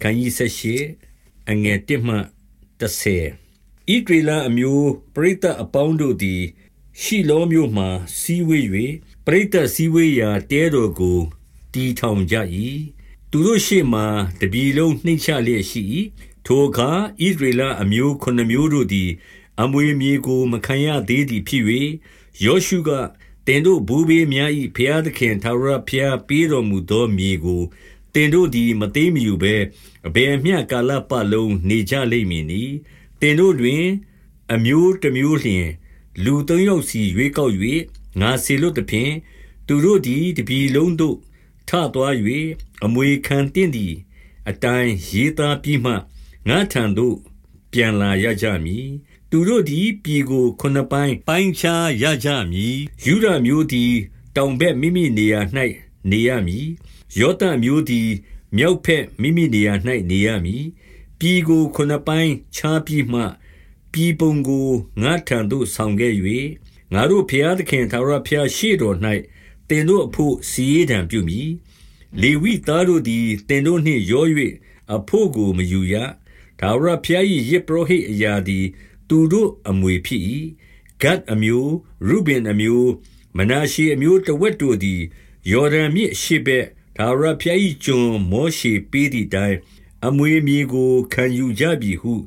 ခန်းကြီးဆက်ရှိအငယ်1မှ30ဣဒရလအမျိုးပရိသတ်အပေါင်းတို့သည်ရှိလောမြို့မှစီဝေး၍ပရိသတ်စီဝေးရာတဲတော်ကိုတီထောင်ကြ၏သူတို့ရှေ့မှတပြီလုံးနှိမ့်ချလျက်ရှိ၏ထိုအခါဣဒရလအမျိုးခုနှစ်မျိုးတို့သည် အမွေမြေကိုမခံရသေးသည်ဖြစ်၍ယောရှုကတင်တို့ဘူဘေးများ၏ဖျားသခင်သာရဖျားပေးတော်မူသောမြေကို တင်တို့သည် မသေးမြူဘဲ အဘယ်မျှကာလပတ်လုံး နေကြလိမ့်မည်နီတင်တို့တွင် အမျိုးတစ်မျိုးလျင် လူသုံးယောက်စီ ရွေးကောက်၍ငါစေလွတ်သည်ဖြင့် သူတို့သည် တပြီလုံးတို့ ထသွား၍အမွေခံတင့်သည်အတိုင်း ရေးသားပြီးမှ ငါထံသို့ ပြန်လာရကြမည် သူတို့သည် ပြည်ကို ခုနှစ်ပိုင်း ပိုင်းခြားရကြမည်ယူဒမျိုးသည် တောင်ဘက် မိမိနေရာ၌နေရမည် ယောသမျိုးသည် မြောက်ဘက်မိမိနေရာ၌နေရမည်ပြည်ကိုခုနှစ်ပိုင်းခြားပြီးမှ ပြည်ပုံကိုငါထံသို့ဆောင်ခဲ့၍ငါတို့ဖျားသခင်သာရဖျားရှေ့တော်၌တင်တို့အဖို့စီရေးတံပြုမည်လေဝိသားတို့သည်တင်တို့နှင့်ရော၍အဖို့ကိုမယူရဒါဝရဖျား၏ယစ်ပရောဟိတ်အရာသည် သူတို့အမွေဖြစ်၏ဂတ်အမျိုးရုဘင်အမျိုးမနာရှေအမျိုးတဝက်တို့သည်ယော်ဒန်မြစ်ရှိဘက် ဒါဝရဖျား၏ကျွန်မောရှေပေးသည့်တိုင်အမွေမြေကိုခံယူကြပြီဟုဣ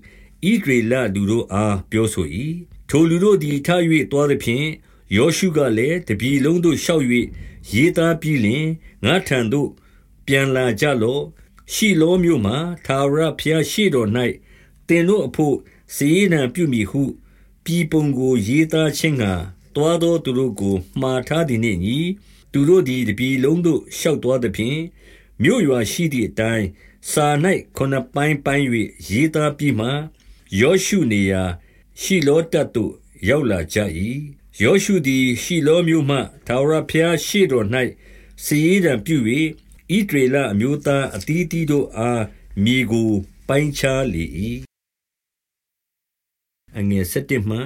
ဒရေလလူတို့အားပြောဆို၏ထိုလူတို့သည်ထား၍သွားသည်ဖြင့်ယောရှုကလည်းတပြီလုံးတို့လျှောက်၍ရေးသားပြီးလင်ငါထံသို့ပြန်လာကြလော့ရှိလောမြို့မှသာဝရဖျားရှိတော်၌တင်တို့အဖို့စေရနာပြုမိဟုပြည်ပုံကိုရေးသားခြင်းကတွားသောသူတို့ကိုမှားထားသည်နှင့်ညီ သူတို့သည် တပြည်လုံးသို့ ရှောက်သွားသည်ဖြင့် မြို့ရွာရှိသည့်အတိုင်း စာ၌ခုနှစ်ပိုင်းပိုင်း၍ရေးသားပြီးမှ ယောရှုနေရာ ရှိလောတတ်သို့ ရောက်လာကြ၏ယောရှုသည် ရှိလောမြို့မှသာဝရဖျားရှိတော်၌စီရင်တံပြု၍ဣဒရေလအမျိုးသားအသီးသီးတို့အား မြေကို ပိုင်းခြားလေ၏အငယ်7မှ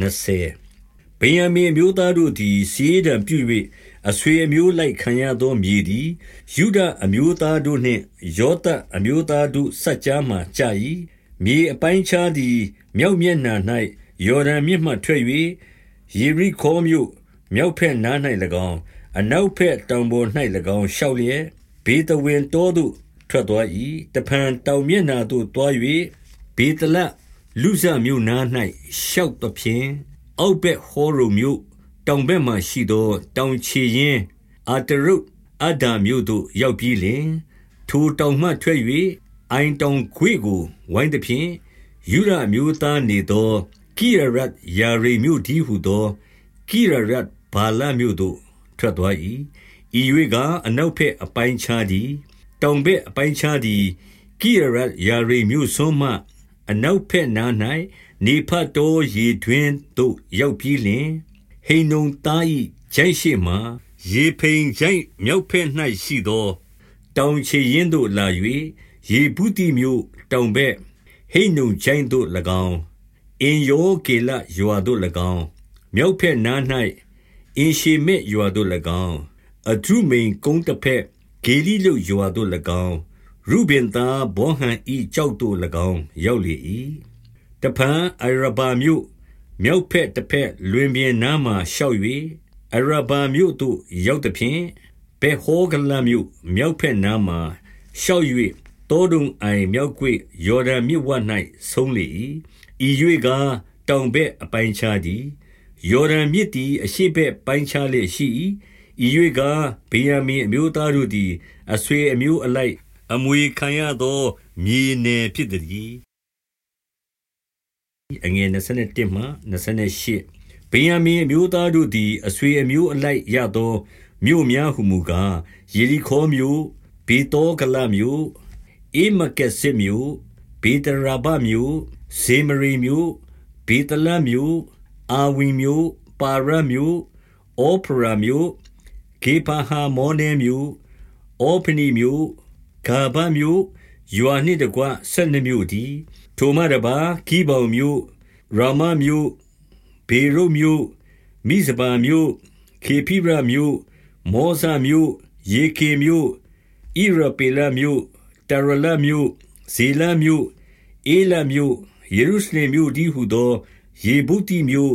20ဗိယံမင်မျိုးသားတို့သည်စီးဒံပြု၍ အဆွေအမျိုးလိုက်ခံရသောမြေသည်ယူဒအမျိုးသားတို့နှင့် ယောသအမျိုးသားတို့စัจ जा မှကြာ၏မြေအပိုင်းခြားသည် မြောက်မျက်နှာ၌ယော်ဒန်မြစ်မှထွက်၍ယေရိခေါမြို့မြောက်ဖက်နား၌၎င်း အနောက်ဖက်တောင်ပေါ်၌၎င်း ရှောက်လျက်ဘေတဝင်တောသို့ ထွက်သွား၏တဖန်တောင်မျက်နှာသို့သွား၍ဘေတလလူဇမြို့နား၌ရှောက်သဖြင့် အောက်ဘက်ဟောရုမြို့ တောင်ဘက်မှရှိသော တောင်ချေရင်အာတရုတ်အဒါမြို့သို့ ရောက်ပြီးလင် ထိုတောင်မှထွက်၍အိုင်တောင်ခွေကို ဝိုင်းသဖြင့်ယူရမျိုးသားနေသော ကိရရတ်ယာရိမြို့ဒီဟုသော ကိရရတ်ဘာလမြို့သို့ ထွက်သွား၏ဤ၍ကအနောက်ဘက်အပိုင်းခြားသည်တောင်ဘက်အပိုင်းခြားသည် ကိရရတ်ယာရိမြို့ဆုံးမှ အနောက်ဘက်နား၌နေဖတ်တော်ရေတွင်သို့ ရောက်ပြီးလင် ဟိန်ုံသား၏ဂျိုက်ရှိမှရေဖိန်ဂျိုက်မြောက်ဘက်၌ရှိသော တောင်ချေရင်သို့လာ၍ရေဘူးတိမျိုးတောင်ဘက်ဟိနုံဂျိုင်းသို့၎င်းအင်ယောကေလယွာသို့၎င်းမြောက်ဘက်နား၌အင်ရှေမက်ယွာသို့၎င်းအဒုမိန်ကုန်းတစ်ဖက်ဂေလိလုယွာသို့၎င်းရုဘင်သားဘောဟန်ဤကြောက်သို့၎င်းရောက်လေ၏တဖန်အရဘာမြို့ မြောက်ဖက်တစ်ဖက်လွင်ပြင်နားမှရှောက်၍အရဘာမြို့သို့ရောက်သည်ဖြင့်ဘေဟောဂလမြို့မြောက်ဖက်နားမှရှောက်၍တောဒုံအိုင်မြောက်ကွေယော်ဒန်မြစ်ဝ၌ဆုံးလေ၏ဤ၍ကတောင်ဘက်အပိုင်းခြားသည်ယော်ဒန်မြစ်သည်အရှိဘက်ပိုင်းခြားလျက်ရှိ၏ဤ၍ကဗေယမင်အမျိုးသားတို့သည်အဆွေအမျိုးအလိုက် အမွေခံရသောမြေနယ်ဖြစ်သည် အငယ်27မှ28ဗိယံမင်အမျိုးသားတို့သည်အဆွေအမျိုးအလိုက်ရသောမြို့များဟုမူကားယေရီခေါမြို့ဘေတောကလမြို့အေမကက်စစ်မြို့ဘေတရာဘမြို့ဇေမရီမြို့ဘေတလမြို့အာဝီမြို့ပါရမြို့အောပရာမြို့ဂေပါဟာမောနေမြို့အောဖနီမြို့ဂါဘမြို့ယွာနှင့်တကွဆက်နှစ်မြို့တည် ထိုမှတပါဂိဘောင်မြို့ ရာမမြို့ဘေရုတ်မြို့ မိဇဘာမြို့ ခေဖိရမြို့ မောဇမြို့ယေကေမြို့ ဣရပေလမြို့တရလမြို့ ဇေလမြို့အေလမြို့ ယေရုရှလင်မြို့ဒီဟုသော ယေဗုတိမြို့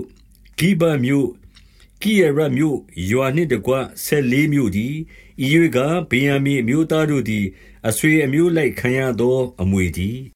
ဂိဗမြို့ ကိယရမြို့ယွာနှင့်တကွဆက်လေးမြို့ဒီဤရွေကဗေယံမီမျိုးသားတို့သည် အဆွေအမျိုးလိုက်ခံရသော အမွေသည်